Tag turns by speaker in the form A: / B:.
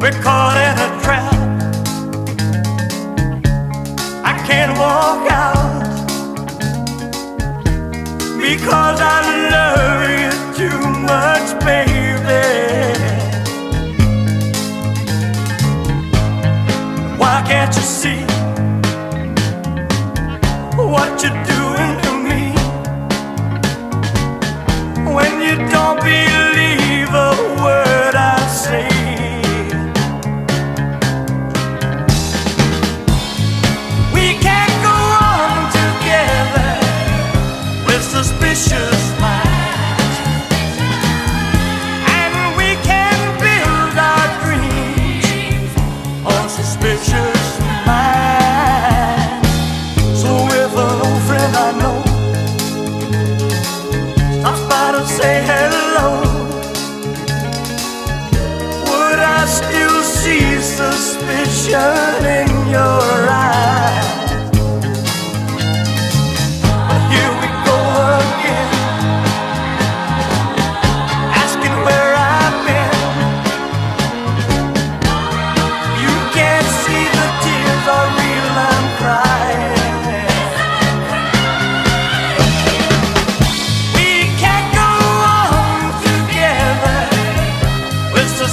A: We're caught in a trap. I can't walk out because I love you too much, baby. Why can't you see what you're doing suspicious on suspicious. So if an old friend I know to say hello, would I still see suspicion